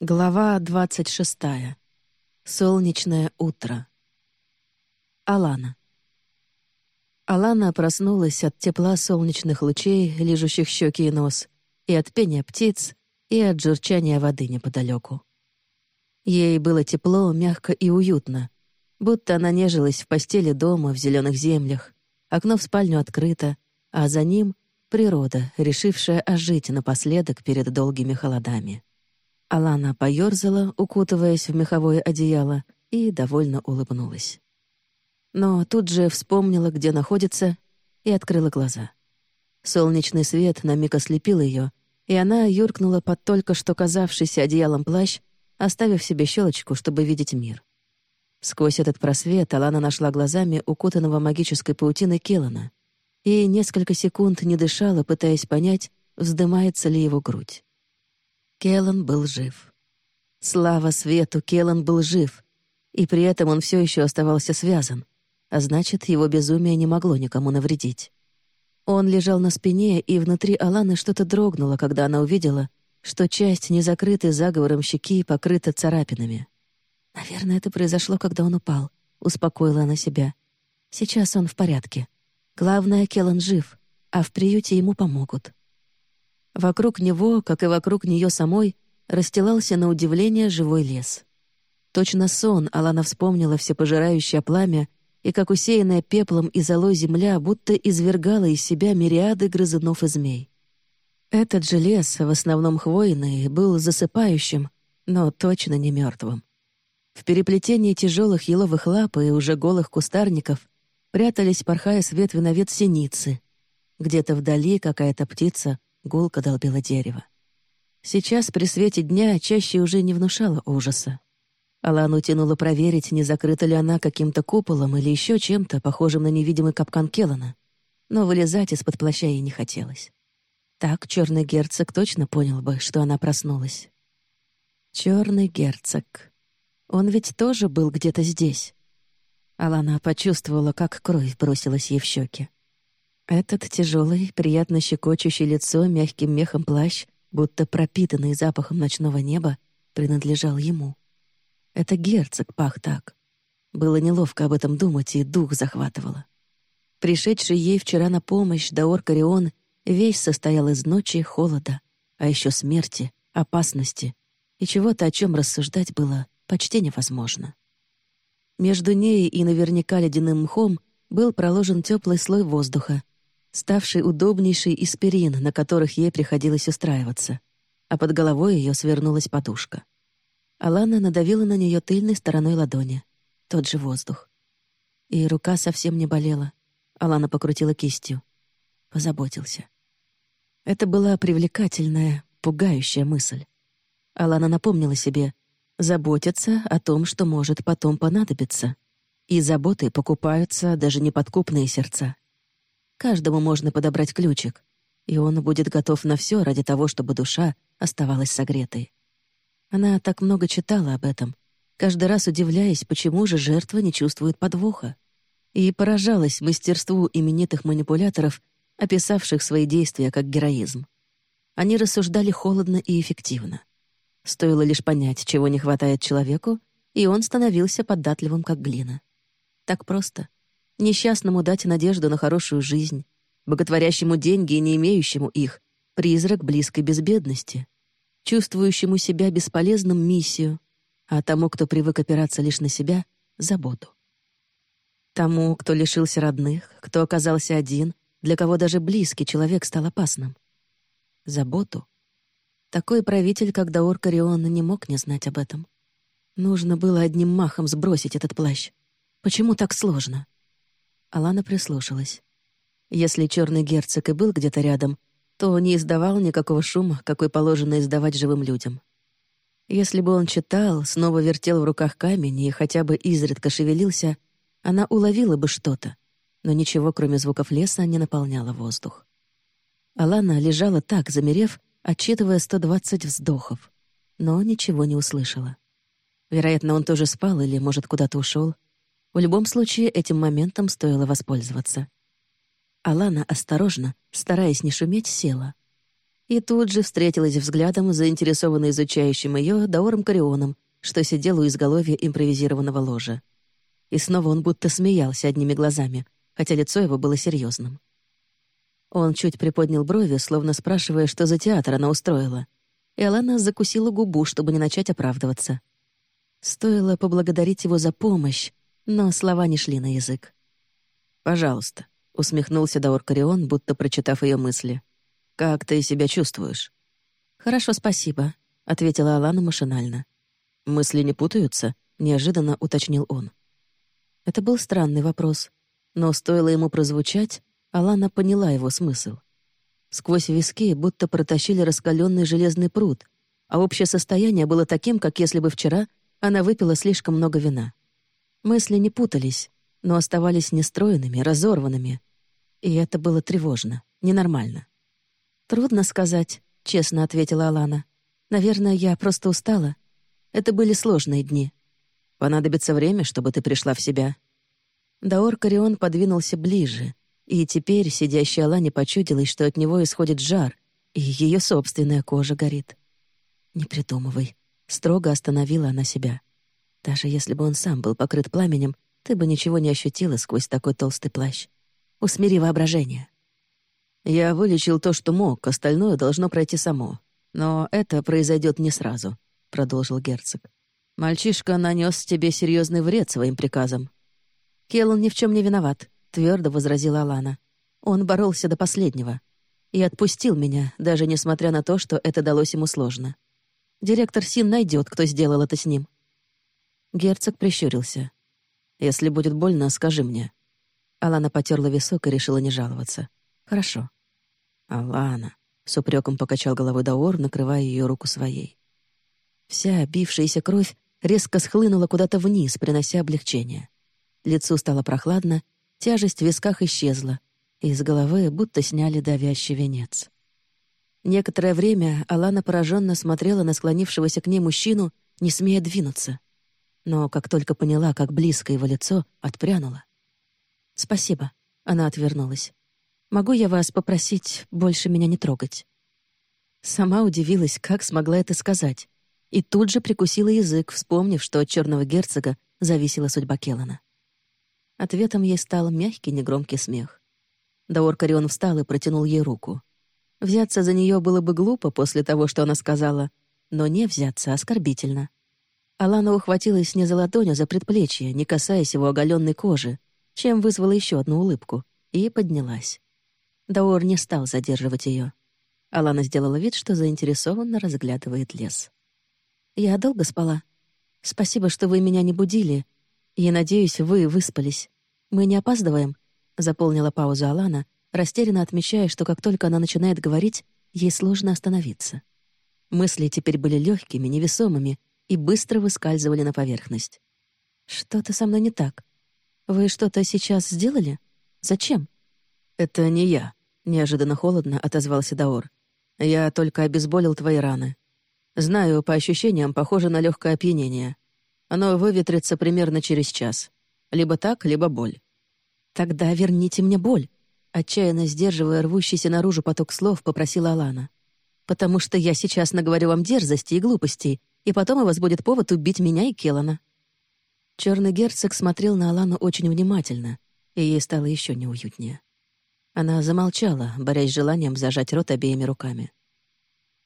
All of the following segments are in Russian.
Глава двадцать шестая. Солнечное утро. Алана. Алана проснулась от тепла солнечных лучей, лижущих щеки и нос, и от пения птиц, и от журчания воды неподалеку. Ей было тепло, мягко и уютно, будто она нежилась в постели дома в зеленых землях, окно в спальню открыто, а за ним — природа, решившая ожить напоследок перед долгими холодами. Алана поёрзала, укутываясь в меховое одеяло, и довольно улыбнулась. Но тут же вспомнила, где находится, и открыла глаза. Солнечный свет на миг ослепил ее, и она юркнула под только что казавшийся одеялом плащ, оставив себе щелочку, чтобы видеть мир. Сквозь этот просвет Алана нашла глазами укутанного магической паутиной Келлана и несколько секунд не дышала, пытаясь понять, вздымается ли его грудь. Келлан был жив. Слава свету, Келлан был жив, и при этом он все еще оставался связан, а значит, его безумие не могло никому навредить. Он лежал на спине, и внутри Аланы что-то дрогнуло, когда она увидела, что часть незакрытой заговором щеки покрыта царапинами. «Наверное, это произошло, когда он упал», — успокоила она себя. «Сейчас он в порядке. Главное, Келлан жив, а в приюте ему помогут». Вокруг него, как и вокруг нее самой, расстилался на удивление живой лес. Точно сон Алана вспомнила всепожирающее пламя, и как усеянная пеплом и золой земля будто извергала из себя мириады грызунов и змей. Этот же лес, в основном хвойный, был засыпающим, но точно не мертвым. В переплетении тяжелых еловых лап и уже голых кустарников прятались, порхая с ветви на вет синицы. Где-то вдали какая-то птица Гулко долбило дерево. Сейчас при свете дня чаще уже не внушала ужаса. Алану тянуло проверить, не закрыта ли она каким-то куполом или еще чем-то, похожим на невидимый капкан Келлана. Но вылезать из-под плаща ей не хотелось. Так черный герцог точно понял бы, что она проснулась. Черный герцог. Он ведь тоже был где-то здесь. Алана почувствовала, как кровь бросилась ей в щеки. Этот тяжелый, приятно щекочущий лицо мягким мехом плащ, будто пропитанный запахом ночного неба, принадлежал ему. Это герцог пах так. Было неловко об этом думать, и дух захватывало. Пришедший ей вчера на помощь Даор Карион весь состоял из ночи, холода, а еще смерти, опасности и чего-то, о чем рассуждать было почти невозможно. Между ней и наверняка ледяным мхом был проложен теплый слой воздуха, ставший удобнейший из перин, на которых ей приходилось устраиваться, а под головой ее свернулась подушка. Алана надавила на нее тыльной стороной ладони. Тот же воздух. И рука совсем не болела. Алана покрутила кистью. Позаботился. Это была привлекательная, пугающая мысль. Алана напомнила себе заботиться о том, что может потом понадобиться. И заботы покупаются даже неподкупные сердца. Каждому можно подобрать ключик, и он будет готов на все ради того, чтобы душа оставалась согретой. Она так много читала об этом, каждый раз удивляясь, почему же жертва не чувствует подвоха. И поражалась мастерству именитых манипуляторов, описавших свои действия как героизм. Они рассуждали холодно и эффективно. Стоило лишь понять, чего не хватает человеку, и он становился податливым, как глина. Так просто — Несчастному дать надежду на хорошую жизнь, боготворящему деньги и не имеющему их, призрак близкой безбедности, чувствующему себя бесполезным миссию, а тому, кто привык опираться лишь на себя, — заботу. Тому, кто лишился родных, кто оказался один, для кого даже близкий человек стал опасным. Заботу. Такой правитель, как Даор Карион, не мог не знать об этом. Нужно было одним махом сбросить этот плащ. Почему так сложно? Алана прислушалась. Если черный герцог и был где-то рядом, то не издавал никакого шума, какой положено издавать живым людям. Если бы он читал, снова вертел в руках камень и хотя бы изредка шевелился, она уловила бы что-то, но ничего, кроме звуков леса, не наполняло воздух. Алана лежала так, замерев, отчитывая 120 вздохов, но ничего не услышала. Вероятно, он тоже спал или, может, куда-то ушел. В любом случае, этим моментом стоило воспользоваться. Алана осторожно, стараясь не шуметь, села. И тут же встретилась взглядом, заинтересованно изучающим ее Даором Карионом, что сидел у изголовья импровизированного ложа. И снова он будто смеялся одними глазами, хотя лицо его было серьезным. Он чуть приподнял брови, словно спрашивая, что за театр она устроила. И Алана закусила губу, чтобы не начать оправдываться. Стоило поблагодарить его за помощь, но слова не шли на язык. «Пожалуйста», — усмехнулся Даор Карион, будто прочитав ее мысли. «Как ты себя чувствуешь?» «Хорошо, спасибо», — ответила Алана машинально. «Мысли не путаются?» — неожиданно уточнил он. Это был странный вопрос, но стоило ему прозвучать, Алана поняла его смысл. Сквозь виски будто протащили раскаленный железный пруд, а общее состояние было таким, как если бы вчера она выпила слишком много вина. Мысли не путались, но оставались нестроенными, разорванными. И это было тревожно, ненормально. «Трудно сказать», — честно ответила Алана. «Наверное, я просто устала. Это были сложные дни. Понадобится время, чтобы ты пришла в себя». Даор Карион подвинулся ближе, и теперь сидящая Алане почудилась, что от него исходит жар, и ее собственная кожа горит. «Не придумывай», — строго остановила она себя. «Даже если бы он сам был покрыт пламенем, ты бы ничего не ощутила сквозь такой толстый плащ. Усмири воображение». «Я вылечил то, что мог, остальное должно пройти само. Но это произойдет не сразу», — продолжил герцог. «Мальчишка нанес тебе серьезный вред своим приказом». «Келлан ни в чем не виноват», — твердо возразила Алана. «Он боролся до последнего. И отпустил меня, даже несмотря на то, что это далось ему сложно. Директор Син найдет, кто сделал это с ним». Герцог прищурился. «Если будет больно, скажи мне». Алана потерла висок и решила не жаловаться. «Хорошо». «Алана», — с упреком покачал головой Даор, накрывая ее руку своей. Вся бившаяся кровь резко схлынула куда-то вниз, принося облегчение. Лицу стало прохладно, тяжесть в висках исчезла, и из головы будто сняли давящий венец. Некоторое время Алана пораженно смотрела на склонившегося к ней мужчину, не смея двинуться. Но как только поняла, как близко его лицо, отпрянула. «Спасибо», — она отвернулась. «Могу я вас попросить больше меня не трогать?» Сама удивилась, как смогла это сказать, и тут же прикусила язык, вспомнив, что от черного герцога зависела судьба Келлана. Ответом ей стал мягкий, негромкий смех. Даор Карион встал и протянул ей руку. Взяться за нее было бы глупо после того, что она сказала, но не взяться оскорбительно. Алана ухватилась не за ладонь, а за предплечье, не касаясь его оголенной кожи, чем вызвала еще одну улыбку, и поднялась. Даор не стал задерживать ее. Алана сделала вид, что заинтересованно разглядывает лес. Я долго спала. Спасибо, что вы меня не будили. И, надеюсь, вы выспались. Мы не опаздываем?» Заполнила паузу Алана, растерянно отмечая, что как только она начинает говорить, ей сложно остановиться. Мысли теперь были легкими, невесомыми и быстро выскальзывали на поверхность. «Что-то со мной не так. Вы что-то сейчас сделали? Зачем?» «Это не я», — неожиданно холодно отозвался Даор. «Я только обезболил твои раны. Знаю, по ощущениям, похоже на легкое опьянение. Оно выветрится примерно через час. Либо так, либо боль. «Тогда верните мне боль», — отчаянно сдерживая рвущийся наружу поток слов, попросила Алана. «Потому что я сейчас наговорю вам дерзости и глупостей, и потом у вас будет повод убить меня и Келлана». Черный герцог смотрел на Алану очень внимательно, и ей стало еще неуютнее. Она замолчала, борясь с желанием зажать рот обеими руками.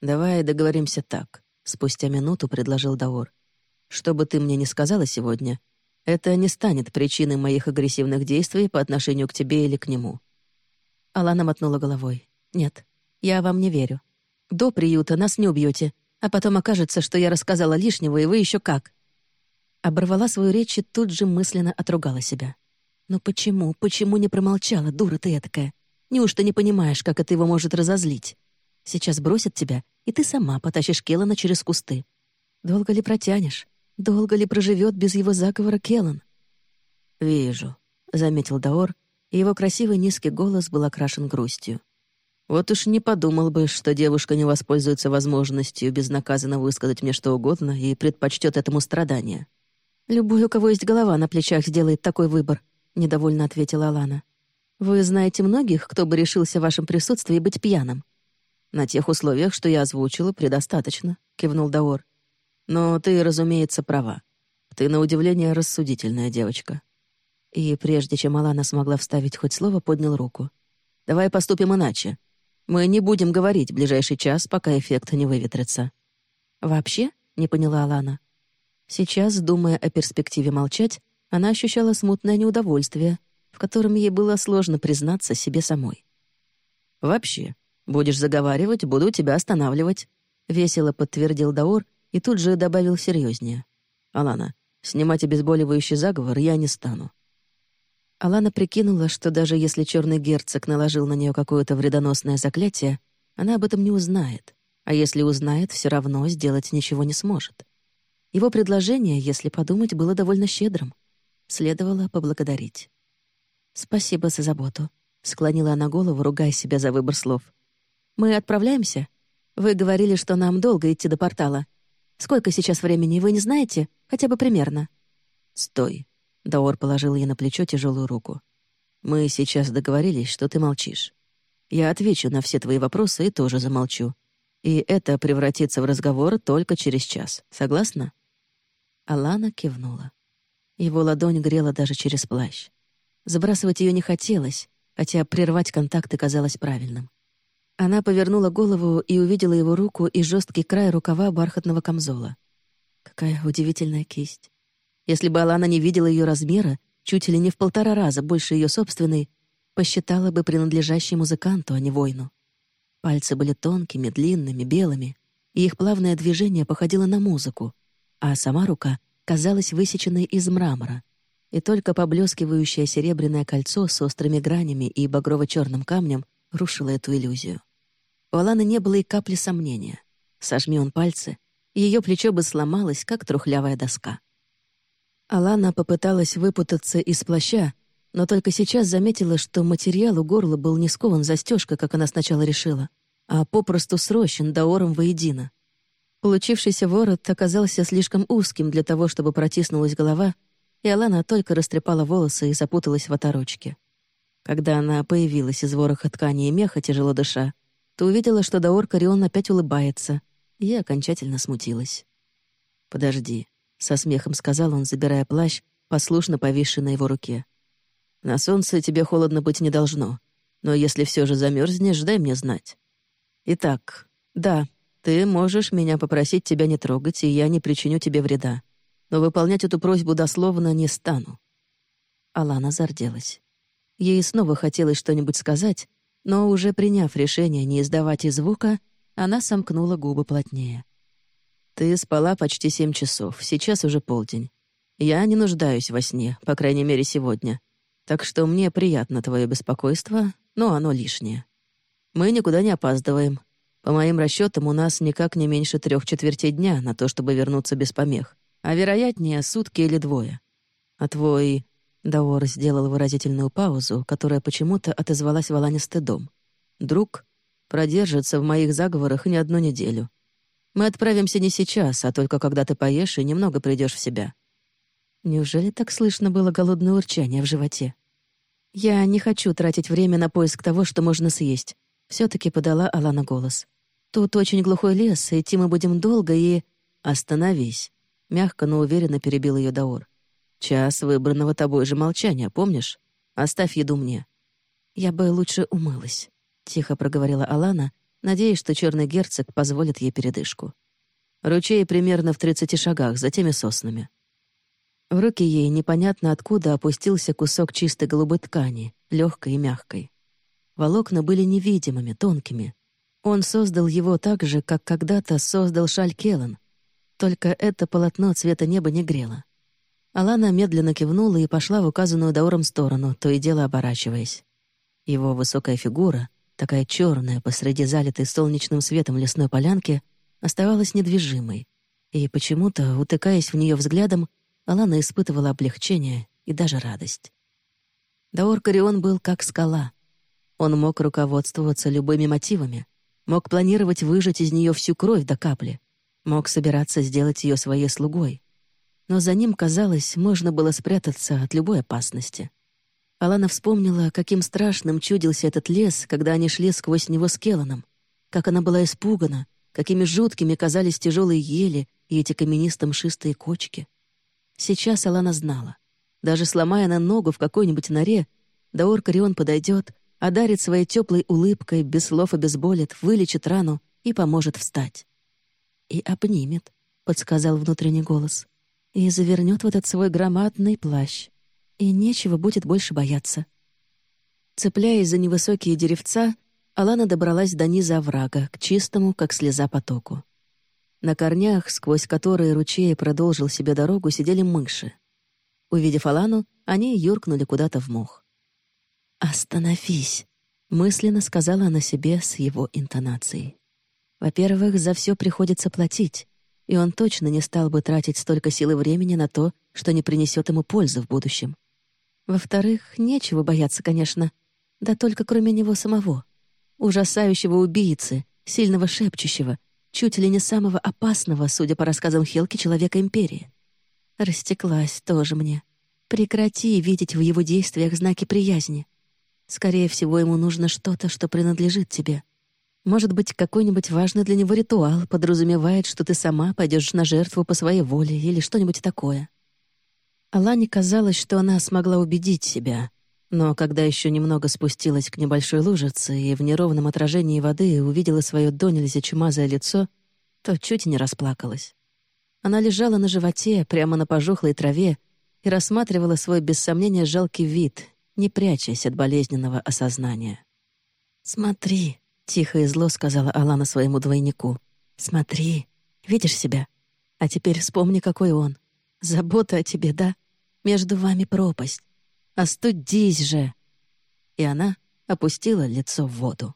«Давай договоримся так», — спустя минуту предложил Даор. «Что бы ты мне ни сказала сегодня, это не станет причиной моих агрессивных действий по отношению к тебе или к нему». Алана мотнула головой. «Нет, я вам не верю. До приюта нас не убьете, а потом окажется, что я рассказала лишнего, и вы еще как». Оборвала свою речь и тут же мысленно отругала себя. «Но почему, почему не промолчала, дура ты этакая? Неужто не понимаешь, как это его может разозлить?» Сейчас бросят тебя, и ты сама потащишь Келлана через кусты. Долго ли протянешь? Долго ли проживет без его заговора Келлан? «Вижу», — заметил Даор, и его красивый низкий голос был окрашен грустью. «Вот уж не подумал бы, что девушка не воспользуется возможностью безнаказанно высказать мне что угодно и предпочтет этому страдания». «Любой, у кого есть голова на плечах, сделает такой выбор», — недовольно ответила Алана. «Вы знаете многих, кто бы решился в вашем присутствии быть пьяным?» «На тех условиях, что я озвучила, предостаточно», — кивнул Даор. «Но ты, разумеется, права. Ты, на удивление, рассудительная девочка». И прежде чем Алана смогла вставить хоть слово, поднял руку. «Давай поступим иначе. Мы не будем говорить ближайший час, пока эффект не выветрится». «Вообще?» — не поняла Алана. Сейчас, думая о перспективе молчать, она ощущала смутное неудовольствие, в котором ей было сложно признаться себе самой. «Вообще, будешь заговаривать, буду тебя останавливать», — весело подтвердил Даор и тут же добавил серьезнее. «Алана, снимать обезболивающий заговор я не стану. Алана прикинула, что даже если черный герцог наложил на нее какое-то вредоносное заклятие, она об этом не узнает, а если узнает, все равно сделать ничего не сможет. Его предложение, если подумать, было довольно щедрым. Следовало поблагодарить. «Спасибо за заботу», — склонила она голову, ругая себя за выбор слов. «Мы отправляемся? Вы говорили, что нам долго идти до портала. Сколько сейчас времени, вы не знаете? Хотя бы примерно?» «Стой», Даор положил ей на плечо тяжелую руку. «Мы сейчас договорились, что ты молчишь. Я отвечу на все твои вопросы и тоже замолчу. И это превратится в разговор только через час. Согласна?» Алана кивнула. Его ладонь грела даже через плащ. Забрасывать ее не хотелось, хотя прервать контакты казалось правильным. Она повернула голову и увидела его руку и жесткий край рукава бархатного камзола. Какая удивительная кисть. Если бы Алана не видела ее размера, чуть ли не в полтора раза больше ее собственной, посчитала бы принадлежащей музыканту, а не воину. Пальцы были тонкими, длинными, белыми, и их плавное движение походило на музыку, а сама рука казалась высеченной из мрамора, и только поблескивающее серебряное кольцо с острыми гранями и багрово-черным камнем рушило эту иллюзию. У Аланы не было и капли сомнения. Сожми он пальцы, ее плечо бы сломалось, как трухлявая доска. Алана попыталась выпутаться из плаща, но только сейчас заметила, что материал у горла был не скован застежкой, как она сначала решила, а попросту срощен даором воедино. Получившийся ворот оказался слишком узким для того, чтобы протиснулась голова, и Алана только растрепала волосы и запуталась в оторочке. Когда она появилась из вороха ткани и меха, тяжело дыша, то увидела, что Даор Карион опять улыбается, и окончательно смутилась. «Подожди», со смехом сказал он, забирая плащ, послушно повисший на его руке. «На солнце тебе холодно быть не должно, но если все же замерзнешь, дай мне знать. Итак, да, ты можешь меня попросить тебя не трогать, и я не причиню тебе вреда, но выполнять эту просьбу дословно не стану». Алана зарделась. Ей снова хотелось что-нибудь сказать, но уже приняв решение не издавать и звука, она сомкнула губы плотнее. Ты спала почти семь часов, сейчас уже полдень. Я не нуждаюсь во сне, по крайней мере, сегодня. Так что мне приятно твое беспокойство, но оно лишнее. Мы никуда не опаздываем. По моим расчетам, у нас никак не меньше трех четвертей дня на то, чтобы вернуться без помех, а вероятнее сутки или двое. А твой... Даор сделал выразительную паузу, которая почему-то отозвалась Валане стыдом. «Друг продержится в моих заговорах не одну неделю. Мы отправимся не сейчас, а только когда ты поешь и немного придешь в себя». Неужели так слышно было голодное урчание в животе? «Я не хочу тратить время на поиск того, что можно съесть», — все таки подала Алана голос. «Тут очень глухой лес, идти мы будем долго и...» «Остановись», — мягко, но уверенно перебил ее Даор. «Час выбранного тобой же молчания, помнишь? Оставь еду мне». «Я бы лучше умылась», — тихо проговорила Алана, надеясь, что черный герцог позволит ей передышку. Ручей примерно в тридцати шагах, за теми соснами. В руки ей непонятно откуда опустился кусок чистой голубой ткани, легкой и мягкой. Волокна были невидимыми, тонкими. Он создал его так же, как когда-то создал шаль Келлан. Только это полотно цвета неба не грело. Алана медленно кивнула и пошла в указанную Дауром сторону, то и дело оборачиваясь. Его высокая фигура — такая черная посреди залитой солнечным светом лесной полянки, оставалась недвижимой, и почему-то, утыкаясь в нее взглядом, Алана испытывала облегчение и даже радость. Даор Карион был как скала. Он мог руководствоваться любыми мотивами, мог планировать выжать из нее всю кровь до капли, мог собираться сделать ее своей слугой. Но за ним, казалось, можно было спрятаться от любой опасности. Алана вспомнила, каким страшным чудился этот лес, когда они шли сквозь него с Келланом. как она была испугана, какими жуткими казались тяжелые ели и эти каменисто-мшистые кочки. Сейчас Алана знала. Даже сломая на ногу в какой-нибудь норе, Даор Карион подойдет, одарит своей теплой улыбкой, без слов обезболит, вылечит рану и поможет встать. «И обнимет», — подсказал внутренний голос, «и завернет в этот свой громадный плащ. И нечего будет больше бояться». Цепляясь за невысокие деревца, Алана добралась до низа оврага, к чистому, как слеза потоку. На корнях, сквозь которые ручей продолжил себе дорогу, сидели мыши. Увидев Алану, они юркнули куда-то в мох. «Остановись», — мысленно сказала она себе с его интонацией. Во-первых, за все приходится платить, и он точно не стал бы тратить столько сил и времени на то, что не принесет ему пользы в будущем. Во-вторых, нечего бояться, конечно, да только кроме него самого. Ужасающего убийцы, сильного шепчущего, чуть ли не самого опасного, судя по рассказам Хелки, человека Империи. Растеклась тоже мне. Прекрати видеть в его действиях знаки приязни. Скорее всего, ему нужно что-то, что принадлежит тебе. Может быть, какой-нибудь важный для него ритуал подразумевает, что ты сама пойдешь на жертву по своей воле или что-нибудь такое. Алане казалось, что она смогла убедить себя, но когда еще немного спустилась к небольшой лужице и в неровном отражении воды увидела свое до нельзя чумазое лицо, то чуть не расплакалась. Она лежала на животе, прямо на пожухлой траве, и рассматривала свой без сомнения жалкий вид, не прячась от болезненного осознания. «Смотри», — тихо и зло сказала Алана своему двойнику. «Смотри, видишь себя? А теперь вспомни, какой он. Забота о тебе, да? Между вами пропасть. «Остудись же!» И она опустила лицо в воду.